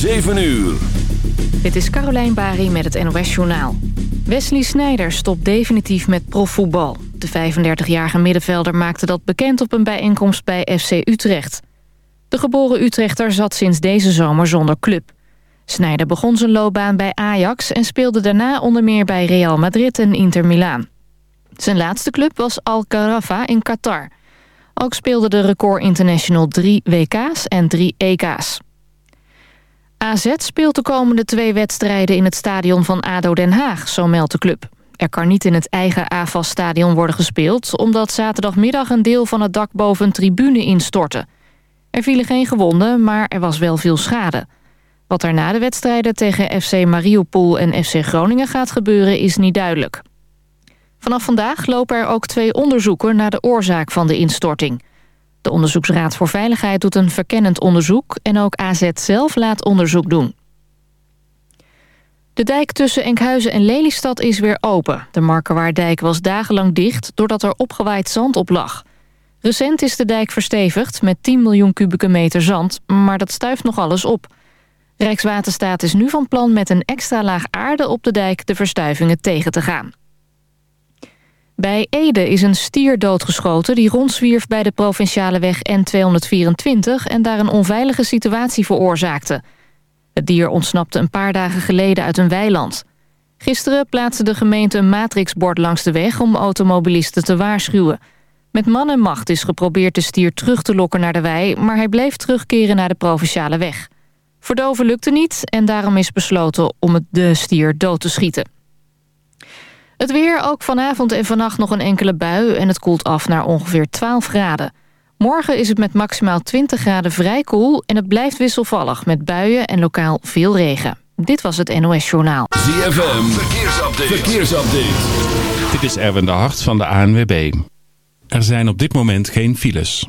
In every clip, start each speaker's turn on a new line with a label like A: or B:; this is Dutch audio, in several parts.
A: 7 uur.
B: Dit is Carolijn Bari met het NOS Journaal. Wesley Sneijder stopt definitief met profvoetbal. De 35-jarige middenvelder maakte dat bekend op een bijeenkomst bij FC Utrecht. De geboren Utrechter zat sinds deze zomer zonder club. Sneijder begon zijn loopbaan bij Ajax... en speelde daarna onder meer bij Real Madrid en Inter Milaan. Zijn laatste club was Al Carafa in Qatar. Ook speelde de record international drie WK's en drie EK's. AZ speelt de komende twee wedstrijden in het stadion van ADO Den Haag, zo meldt de club. Er kan niet in het eigen AFAS-stadion worden gespeeld... omdat zaterdagmiddag een deel van het dak boven een tribune instortte. Er vielen geen gewonden, maar er was wel veel schade. Wat er na de wedstrijden tegen FC Mariupol en FC Groningen gaat gebeuren is niet duidelijk. Vanaf vandaag lopen er ook twee onderzoeken naar de oorzaak van de instorting. De Onderzoeksraad voor Veiligheid doet een verkennend onderzoek... en ook AZ zelf laat onderzoek doen. De dijk tussen Enkhuizen en Lelystad is weer open. De Markerwaardijk was dagenlang dicht doordat er opgewaaid zand op lag. Recent is de dijk verstevigd met 10 miljoen kubieke meter zand... maar dat stuift nog alles op. Rijkswaterstaat is nu van plan met een extra laag aarde op de dijk... de verstuivingen tegen te gaan. Bij Ede is een stier doodgeschoten die rondzwierf bij de provinciale weg N224... en daar een onveilige situatie veroorzaakte. Het dier ontsnapte een paar dagen geleden uit een weiland. Gisteren plaatste de gemeente een matrixbord langs de weg... om automobilisten te waarschuwen. Met man en macht is geprobeerd de stier terug te lokken naar de wei... maar hij bleef terugkeren naar de provinciale weg. Verdoven lukte niet en daarom is besloten om de stier dood te schieten. Het weer, ook vanavond en vannacht nog een enkele bui... en het koelt af naar ongeveer 12 graden. Morgen is het met maximaal 20 graden vrij koel... en het blijft wisselvallig met buien en lokaal veel regen. Dit was het NOS Journaal.
A: ZFM, verkeersupdate. verkeersupdate.
C: Dit is Erwin de Hart van de ANWB. Er zijn op dit moment geen files.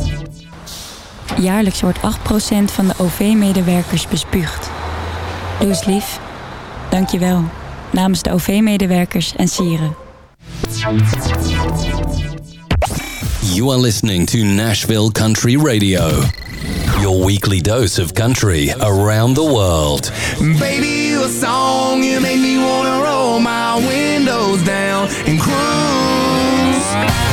D: Jaarlijks wordt 8% van de OV-medewerkers bespuugd. Doe eens lief. Dank je wel. Namens de OV-medewerkers en sieren.
E: You are listening to Nashville Country Radio. Your weekly dose of country around the world.
F: Baby, a song, you make me wanna roll my windows down and cruise.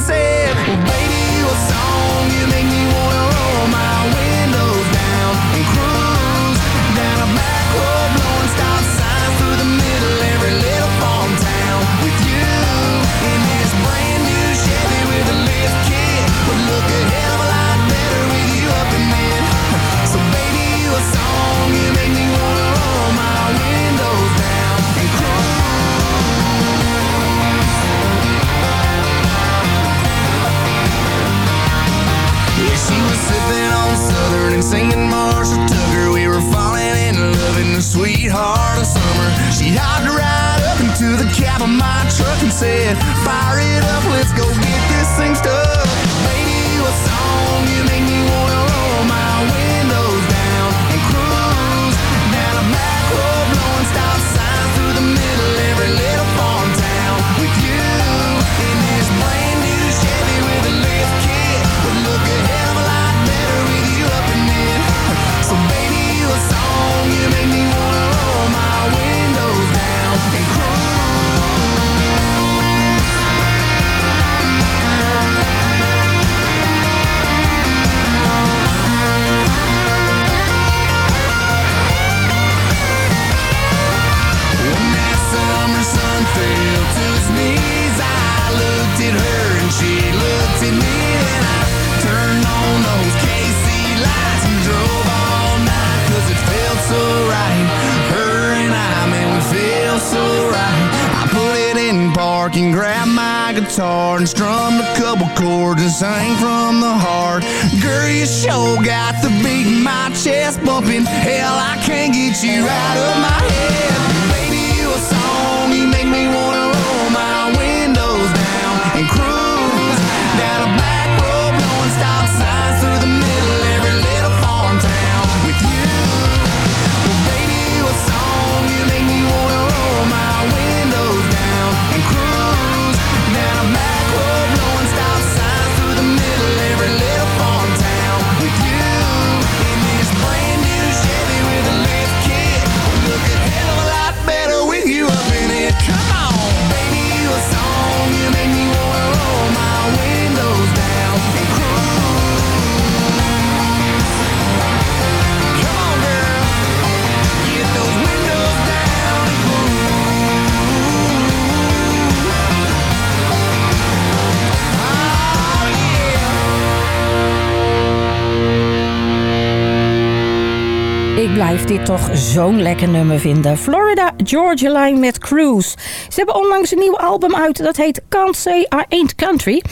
F: said, well, baby, what song you make me wanna roll my windows down and cruise down a back road, blowing stop signs through the middle every little farm town with you in this brand new Chevy with a lift kit. But look at heaven. been singing Marshall Tucker. We were falling in love in the sweetheart of summer. She hopped right up into the cab of my truck and said, Fire it up, let's go get this thing stuck. Baby, what song you make me wanna
G: toch zo'n lekker nummer vinden. Florida Georgia Line met Cruise. Ze hebben onlangs een nieuw album uit. Dat heet Can't Say I Ain't Country.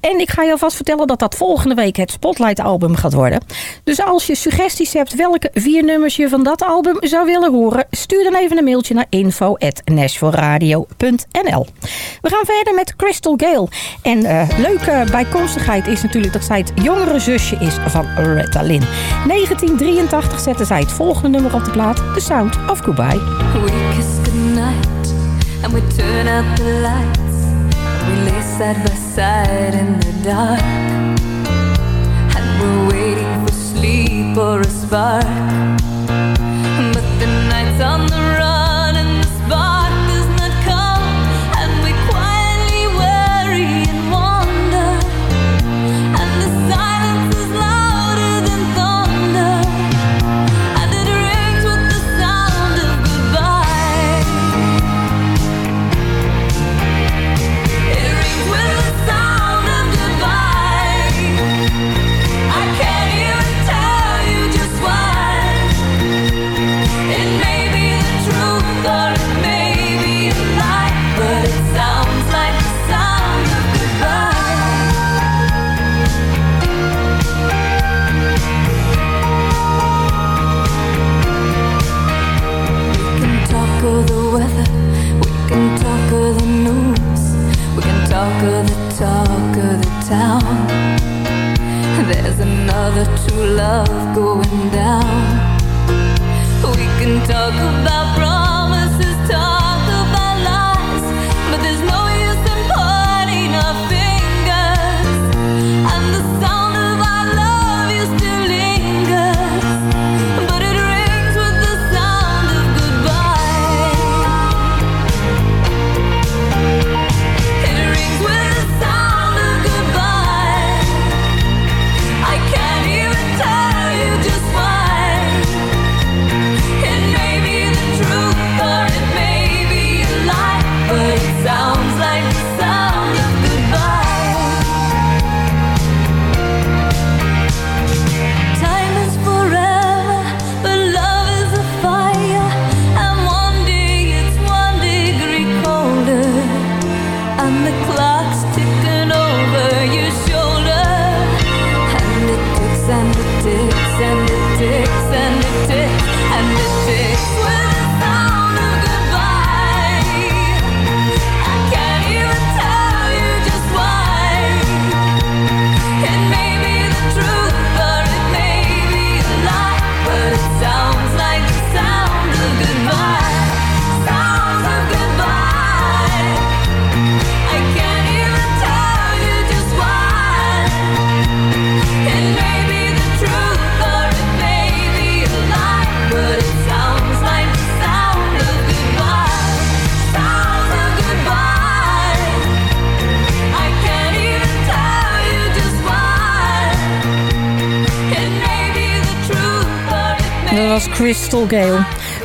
G: En ik ga je alvast vertellen dat dat volgende week het Spotlight album gaat worden. Dus als je suggesties hebt welke vier nummers je van dat album zou willen horen... stuur dan even een mailtje naar info.nashvilleradio.nl We gaan verder met Crystal Gale. En uh, leuke bijkomstigheid is natuurlijk dat zij het jongere zusje is van Retta Lynn. 1983 zette zij het volgende nummer op de plaat, The Sound of Goodbye.
H: And we turn out the lights. We lay side by side in the dark. And we're waiting for sleep or a spark. But the nights are love going down. We can talk about.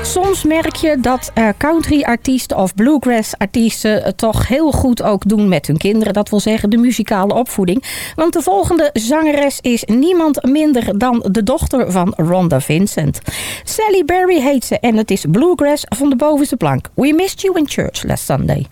I: Soms merk je dat uh, country-artiesten of bluegrass-artiesten het toch heel goed ook doen met hun kinderen. Dat wil zeggen de muzikale opvoeding. Want de volgende zangeres is niemand minder dan de dochter van Rhonda Vincent. Sally Berry heet ze en het is bluegrass van de bovenste plank. We missed you in church last Sunday.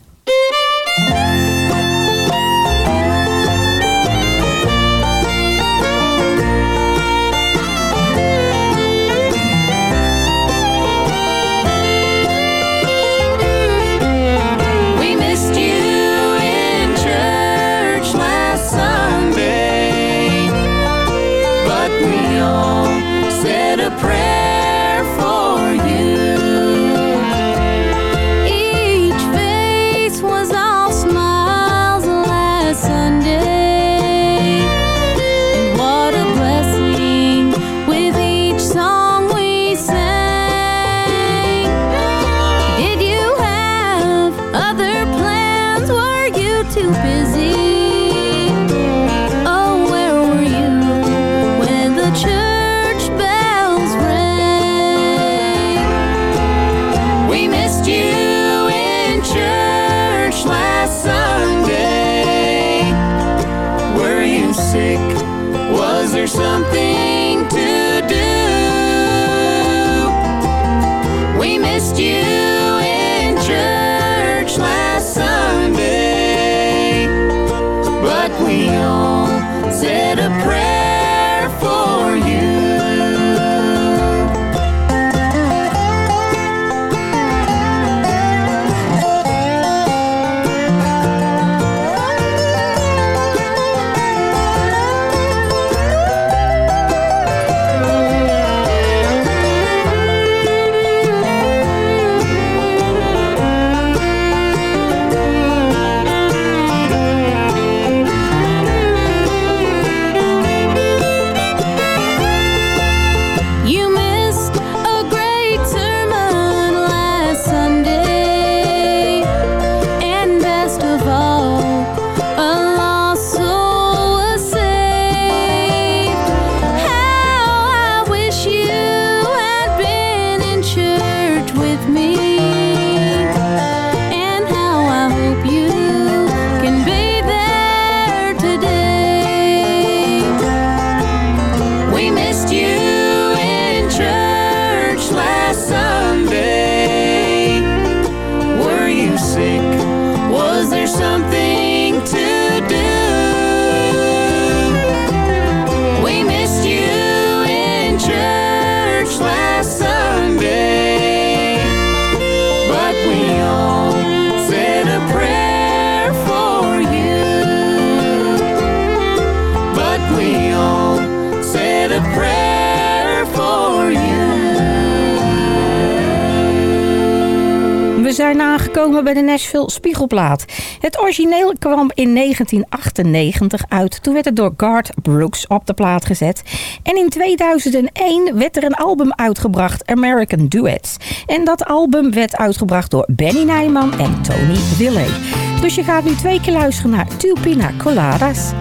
I: Nashville Spiegelplaat. Het origineel kwam in 1998 uit. Toen werd het door Garth Brooks op de plaat gezet. En in 2001 werd er een album uitgebracht, American Duets. En dat album werd uitgebracht door Benny Nijman en Tony Willey. Dus je gaat nu twee keer luisteren naar Two Pina Coladas.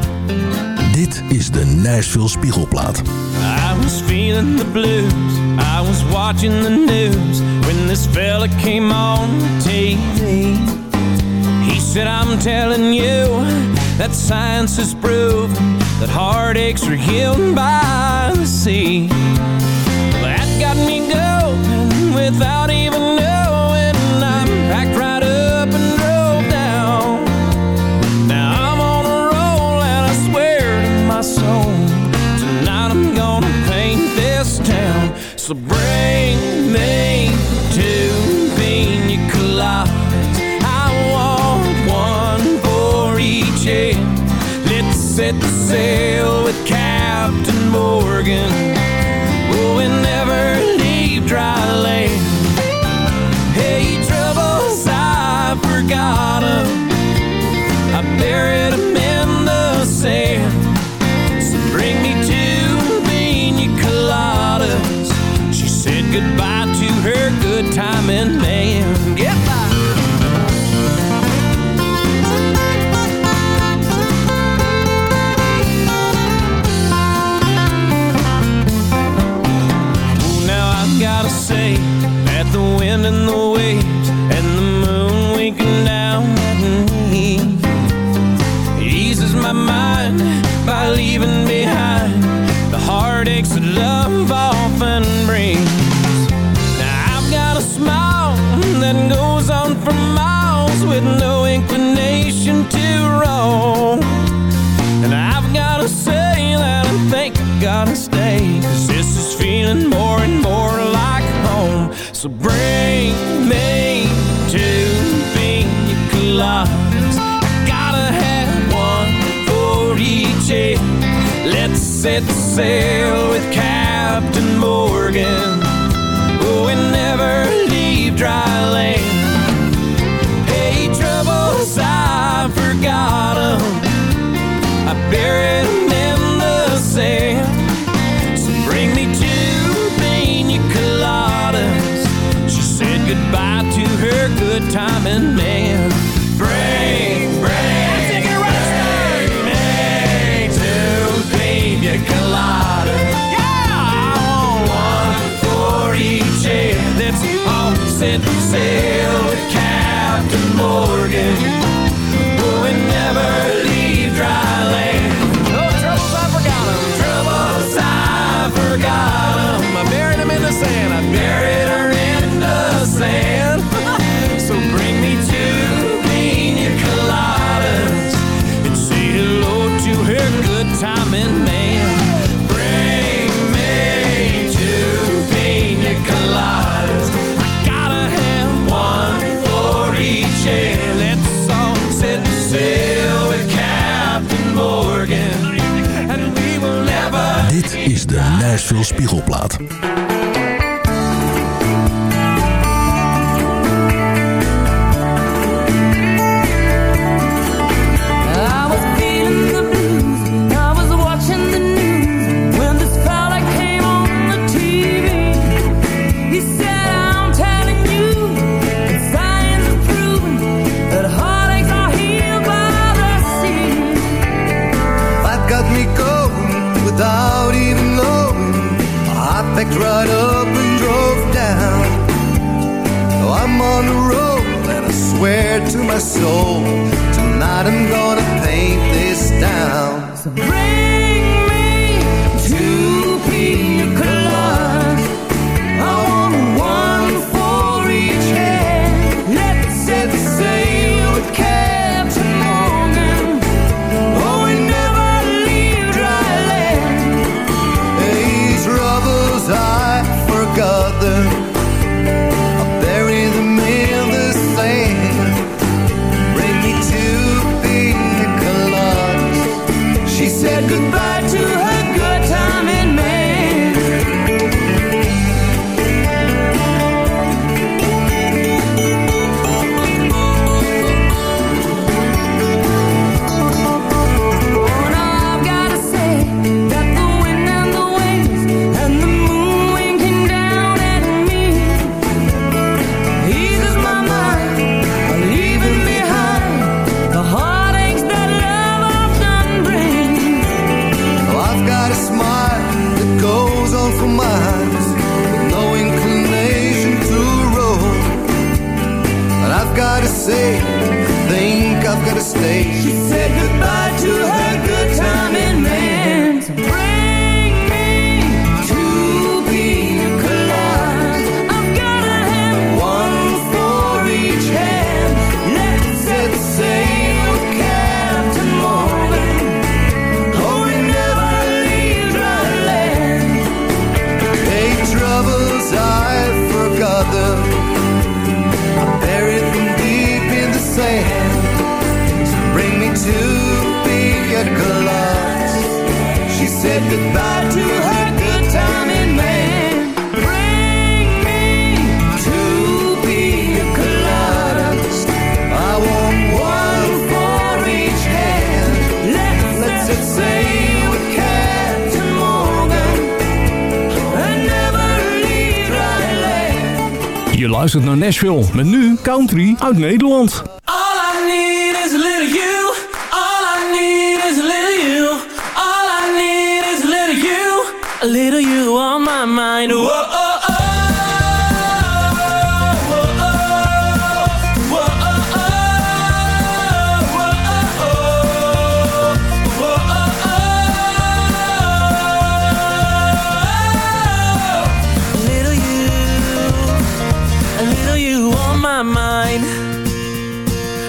J: Dit is de Nashville Spiegelplaat.
K: I was feeling the blues. I was watching the news when this fella came on TV. He said, I'm telling you that science has proved that heartaches are healed by the sea. That got me going without even good timing, man.
L: veel spiegelplaat.
F: to my soul. Tonight I'm gonna paint this town.
M: Je luistert naar Nashville met nu country uit Nederland.
K: All I need is a little you. All I need is a little you. All I need is a little you. A little you on my mind. Whoa. Oh.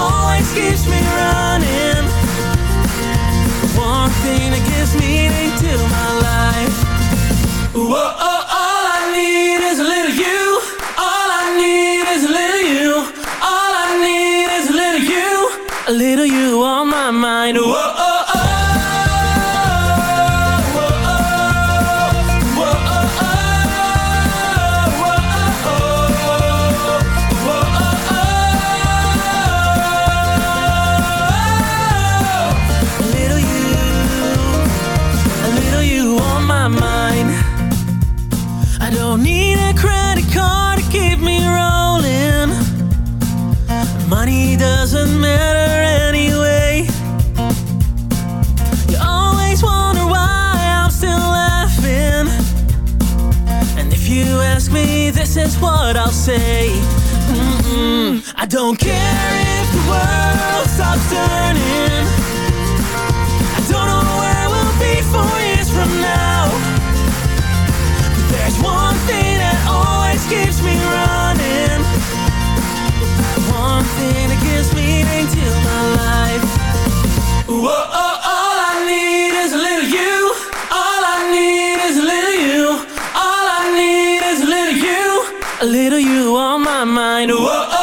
K: Always keeps me running. One thing that gives meaning to my life. Whoa, oh, all I need is a little you. All I need is a little you. All I need is a little you. A little you on my mind. Whoa, doesn't matter anyway. You always wonder why I'm still laughing. And if you ask me, this is what I'll say. Mm-mm. I don't care if the world stops turning. I don't know where we'll be four years from now. But there's one thing that always keeps me running. My mind. Whoa,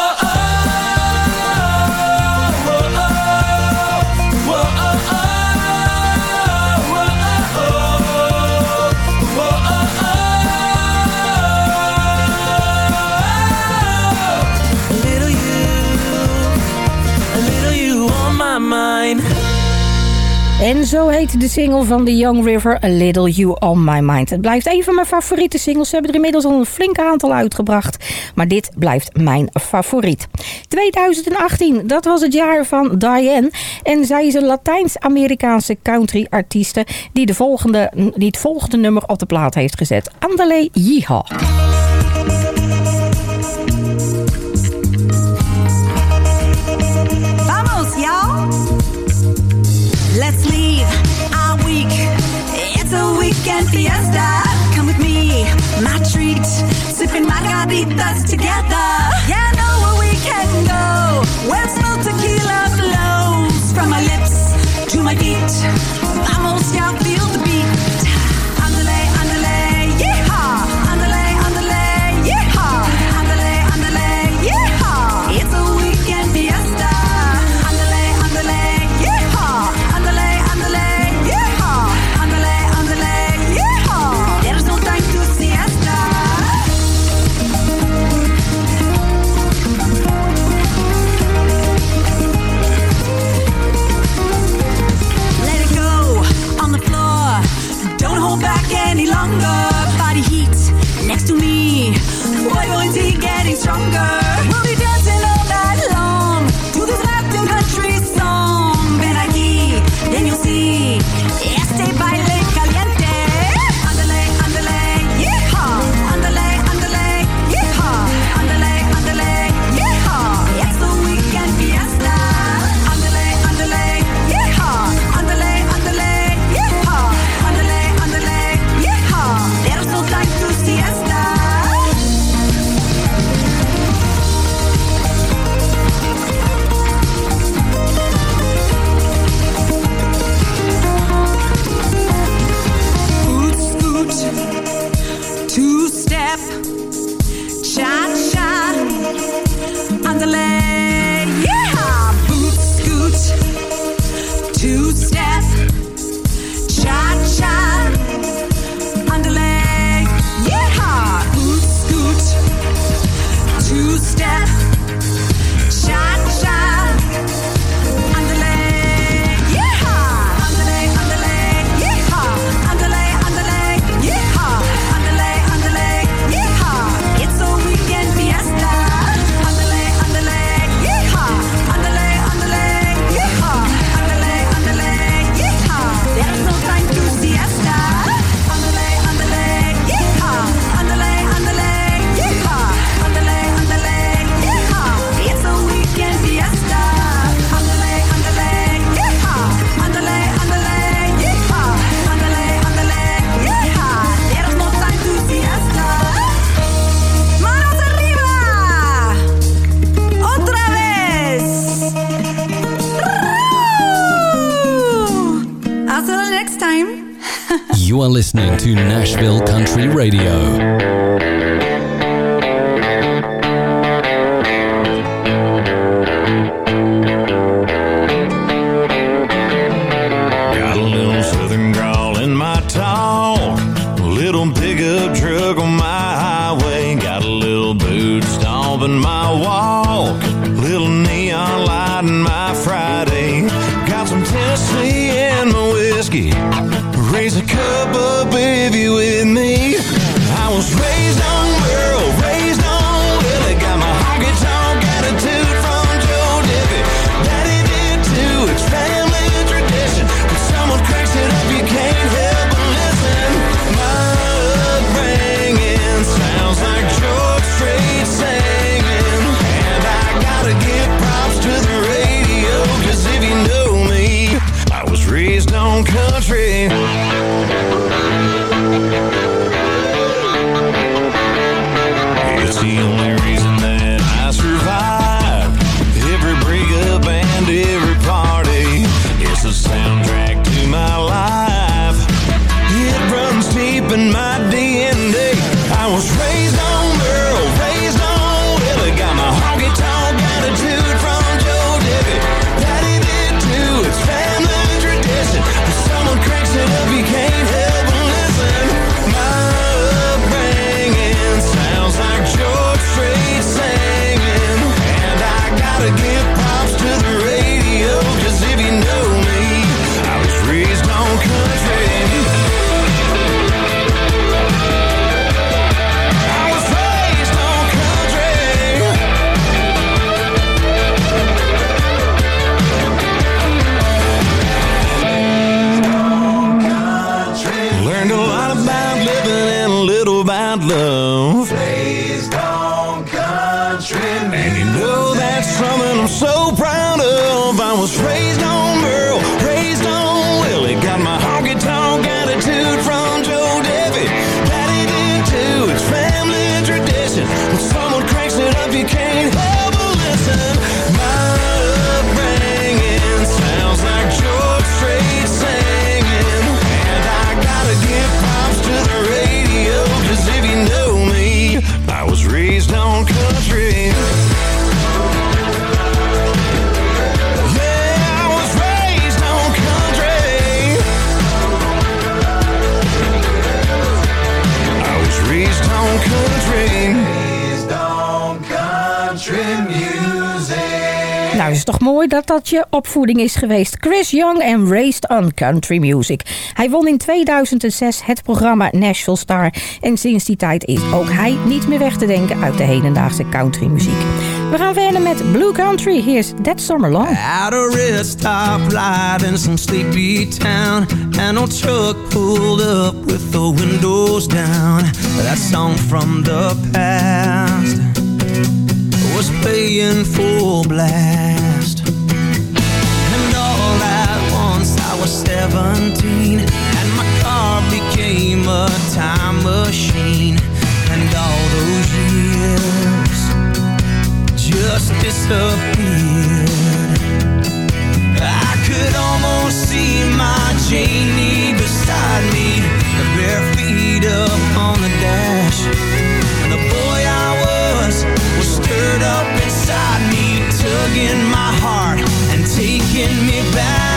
G: En zo heet de single van The Young River, A Little You On My Mind. Het blijft een van mijn favoriete singles. Ze hebben er inmiddels al een flink aantal uitgebracht. Maar dit blijft mijn favoriet. 2018, dat was het jaar van Diane. En zij is een Latijns-Amerikaanse country-artieste... Die, de volgende, die het volgende nummer op de plaat heeft gezet. Andale Yeehaw.
N: A weekend fiesta. Come with me, my treat. Sipping margaritas together. Yeah,
E: Nashville
F: Country Radio.
G: toch mooi dat dat je opvoeding is geweest. Chris Young en Raised on Country Music. Hij won in 2006 het programma Nashville Star. En sinds die tijd is ook hij niet meer weg te denken uit de hedendaagse country muziek. We gaan verder met Blue Country. Here's That Summer Long.
O: Out a red stoplight in some sleepy town. And old truck pulled up with the windows down. That song from the past was playing full blast. 17 And my car became a time machine. And all those years just disappeared. I could almost see my Janie beside me bare feet up on the dash. And the boy I was was stirred up inside me Tugging my heart and taking me back.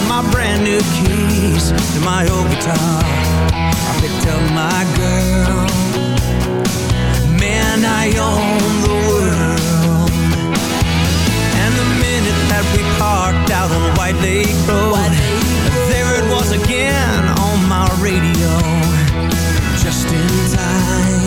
O: got my brand new keys to my old guitar. I picked up my girl. Man, I own the world. And the minute that we parked out on White Lake Road, White Lake. there it was again on my radio. Just in time.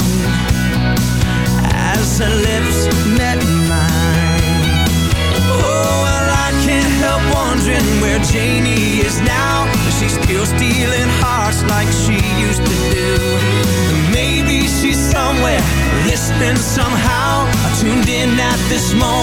F: This moment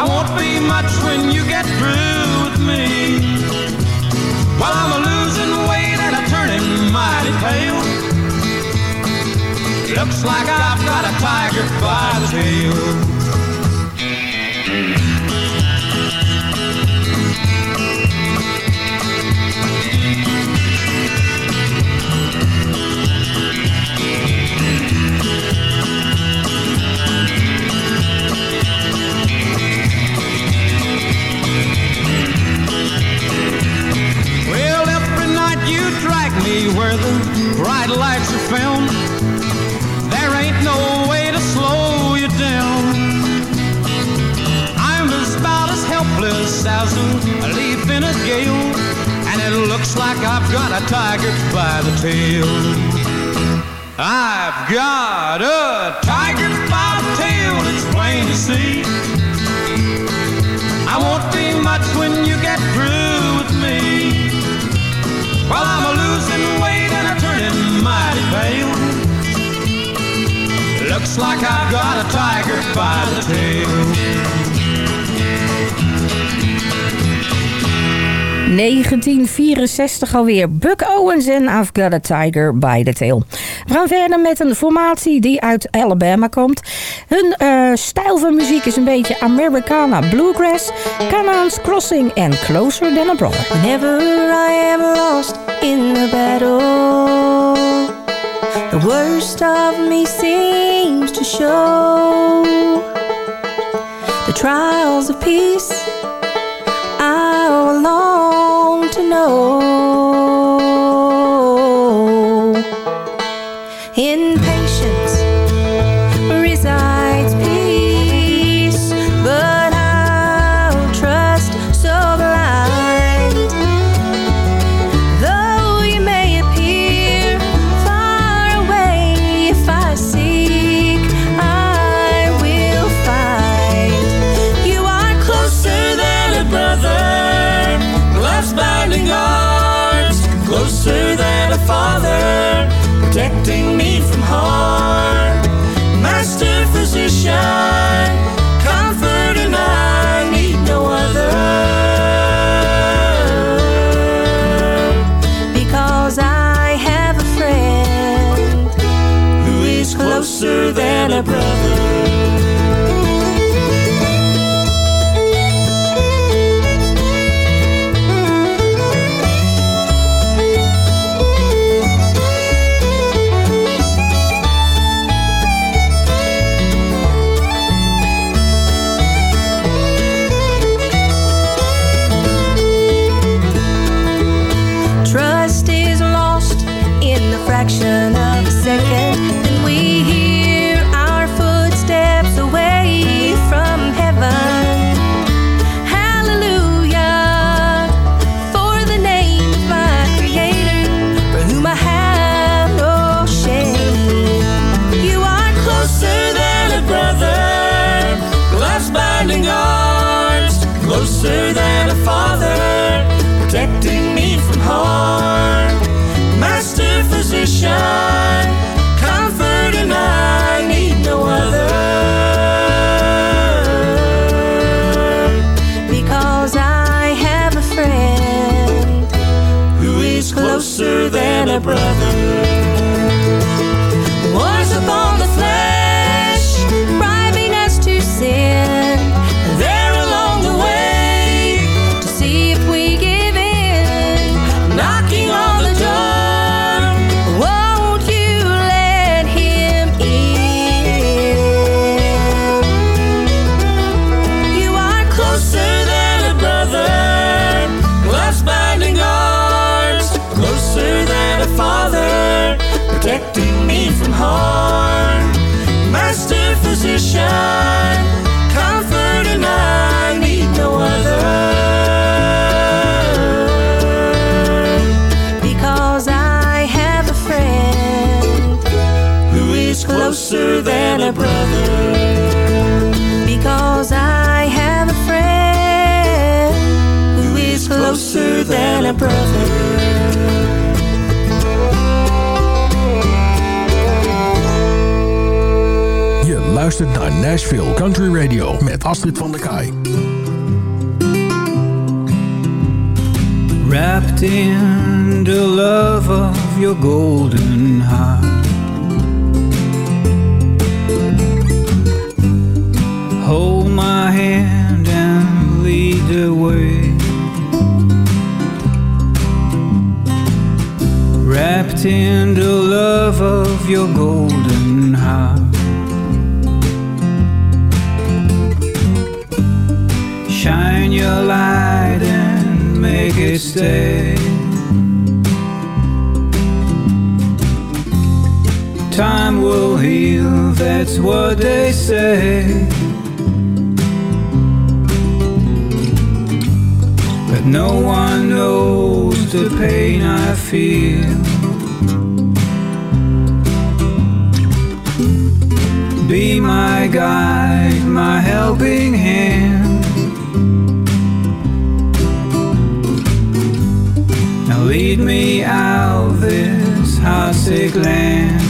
P: I won't be much when you get through with me. Well, I'm a losing weight and I'm turning mighty pale. Looks like I've got a tiger by the tail. Bright lights are found. There ain't no way to slow you down. I'm about as helpless as a leaf in a gale, and it looks like I've got a tiger by the tail. I've got a tiger by the tail, it's plain to see. I won't be much when you get through with me. Well, Looks like I've got a tiger by the tail.
G: 1964 alweer. Buck Owens en I've Got a Tiger by the Tail. We gaan verder met een formatie die uit Alabama komt. Hun eh, stijl van muziek is een beetje Americana Bluegrass, Canaan's Crossing en Closer Than a Brother.
H: Whenever I am lost in the battle, the worst of me seems to show. The trials of peace I long to know.
Q: Wrapped in the love of your golden heart. Hold my hand and lead the way. Wrapped in the love of your golden stay. Time will heal, that's what they say. But no one knows the pain I feel. Be my guide, my helping hand. Lead me out this heartsick land.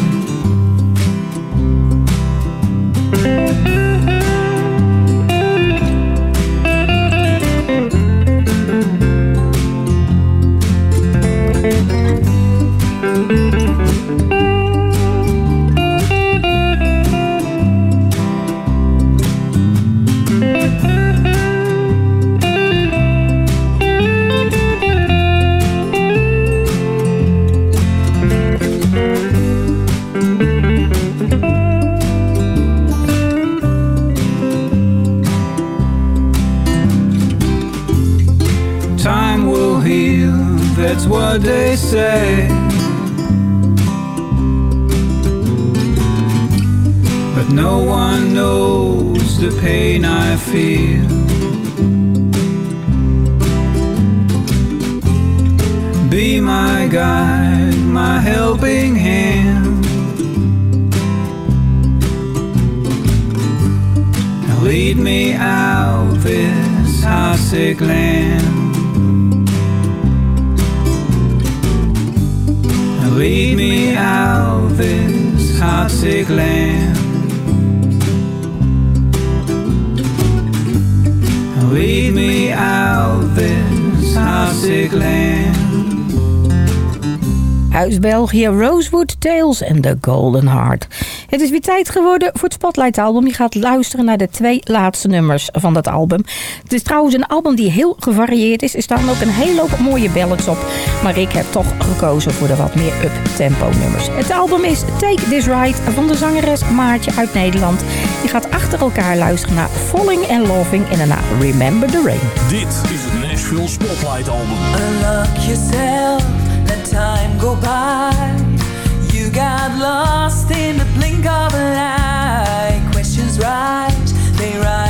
Q: They say. But no one knows the pain I feel. Be my guide, my helping hand. Lead me out this heartsick land. Lead me out this heartsick land. Lead me out this heartsick land.
G: Uit België, Rosewood Tales en The Golden Heart. Het is weer tijd geworden voor het Spotlight album. Je gaat luisteren naar de twee laatste nummers van dat album. Het is trouwens een album die heel gevarieerd is. Er staan ook een hele hoop mooie ballads op. Maar ik heb toch gekozen voor de wat meer up-tempo nummers. Het album is Take This Ride van de zangeres Maartje uit Nederland. Je gaat achter elkaar luisteren naar Falling and Loving en daarna Remember the Rain.
A: Dit is het Nashville Spotlight Album.
K: Unlock yourself, let time go by. Got lost in the blink of an eye. Questions rise, they rise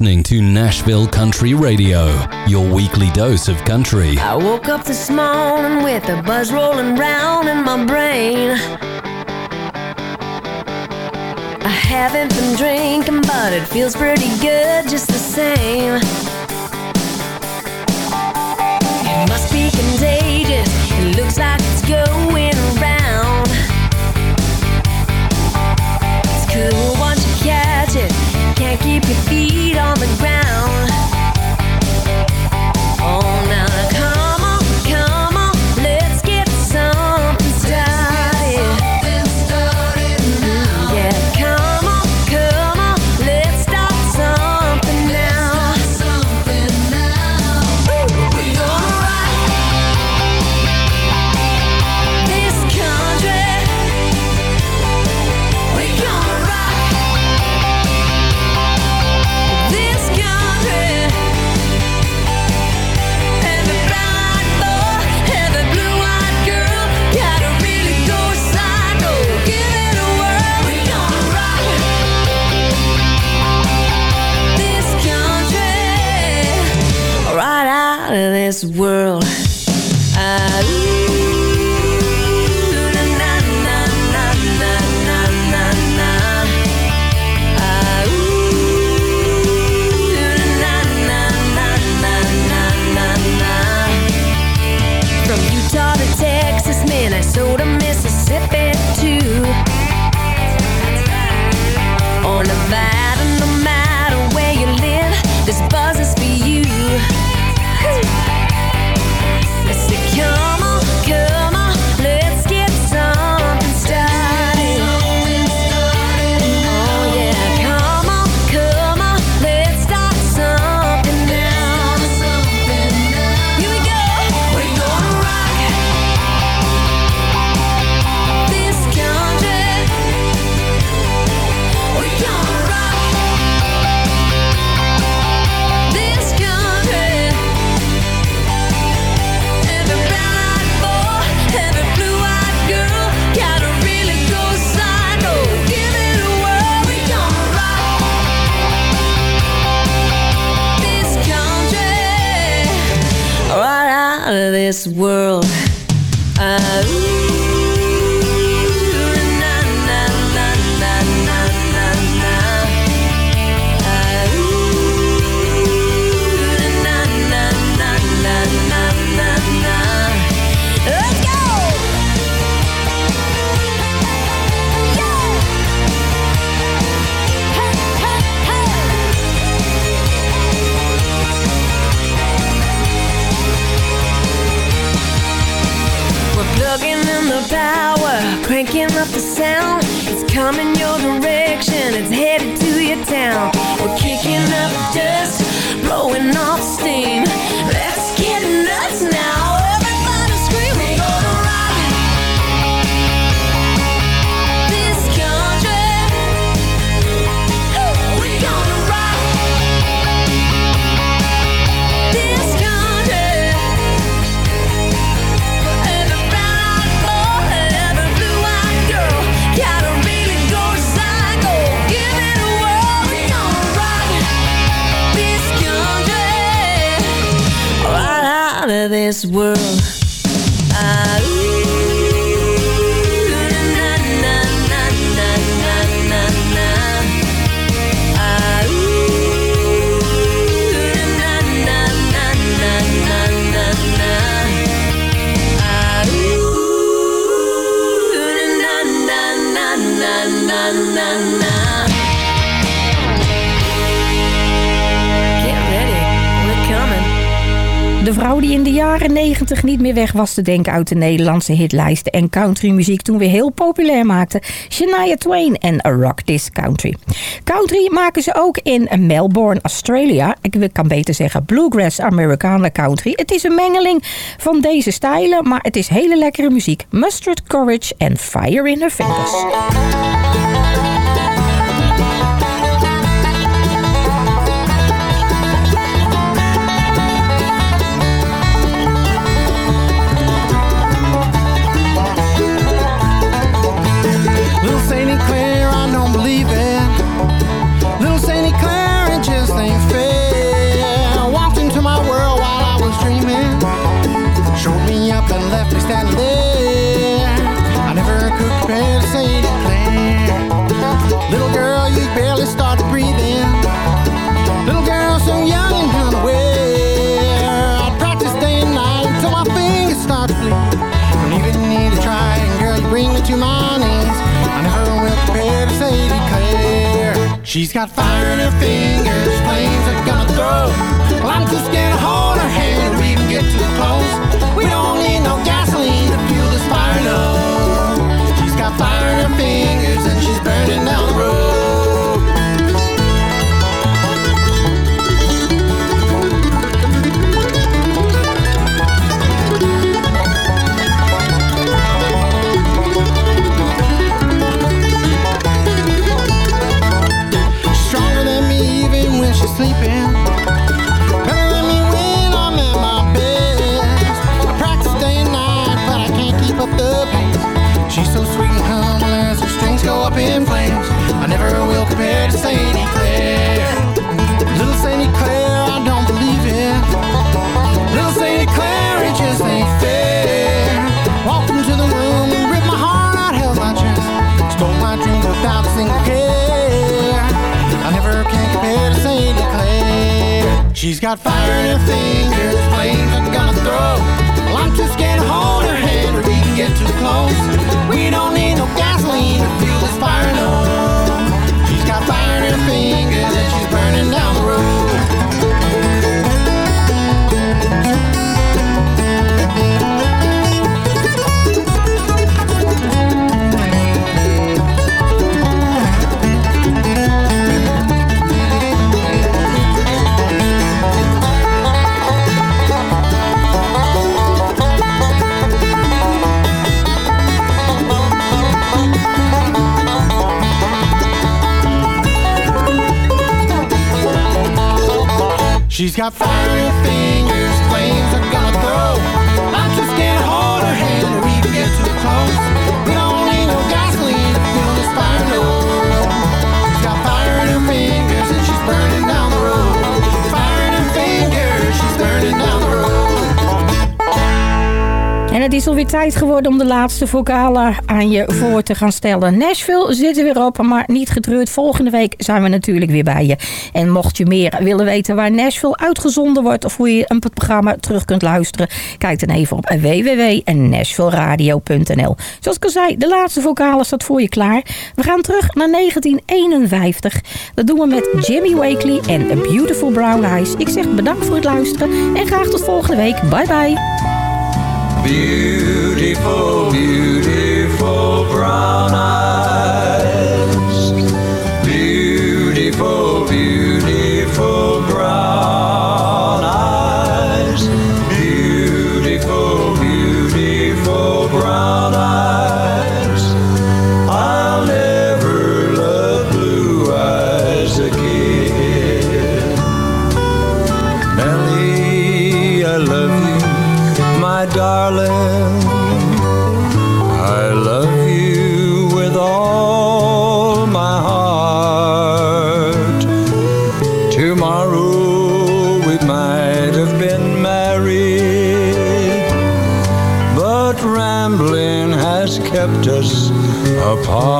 E: listening to Nashville Country Radio, your weekly dose of country.
H: I woke up this morning with a buzz rolling round in my brain. I haven't been drinking, but it feels pretty good just the same. It must be contagious, it looks like it's going around. It's cool once you catch it, can't keep your feet feet on the ground. Minnesota, Mississippi too. On a vibe. This world. Coming your direction, it's headed to your town. We're kicking up dust, blowing off steam. World.
G: Jaren 90 niet meer weg was te denken uit de Nederlandse hitlijsten en countrymuziek toen weer heel populair maakte. Shania Twain en Rock This Country. Country maken ze ook in Melbourne, Australia. Ik kan beter zeggen Bluegrass Americana Country. Het is een mengeling van deze stijlen, maar het is hele lekkere muziek. Mustard Courage en Fire in Her Fingers.
R: My never will compare to Sadie Claire. She's got fire in her fingers, flames are gonna throw. Well, I'm too scared to hold her hand or even get too close. We don't need no gasoline to fuel this fire, no. She's got fire in her fingers and she's burning down the road. Up in flames. I never will compare to Sadie Claire. Little Sadie Claire, I don't believe it. Little Sadie Claire, it just ain't fair. Walked into the room ripped my heart out, held my chest. Stole my dreams without a single care. I never can compare to Sadie Claire. She's got fire in her fingers, flames I'm gonna throw. Well, I'm too scared to hold her hand or even get too close. We don't need no gasoline to fuel this fire, no. She's got fire in her fingers and she's burning down the road. She's got fiery fingers, flames are gonna throw. I just can't hold her hand, we get too close.
G: En het is alweer tijd geworden om de laatste vocalen aan je voor te gaan stellen. Nashville zit er weer op, maar niet getreurd. Volgende week zijn we natuurlijk weer bij je. En mocht je meer willen weten waar Nashville uitgezonden wordt... of hoe je een programma terug kunt luisteren... kijk dan even op www.nashvilleradio.nl Zoals ik al zei, de laatste vocalen staat voor je klaar. We gaan terug naar 1951. Dat doen we met Jimmy Wakely en A Beautiful Brown Eyes. Ik zeg bedankt voor het luisteren en graag tot volgende week. Bye bye.
Q: beautiful beautiful.
L: 아,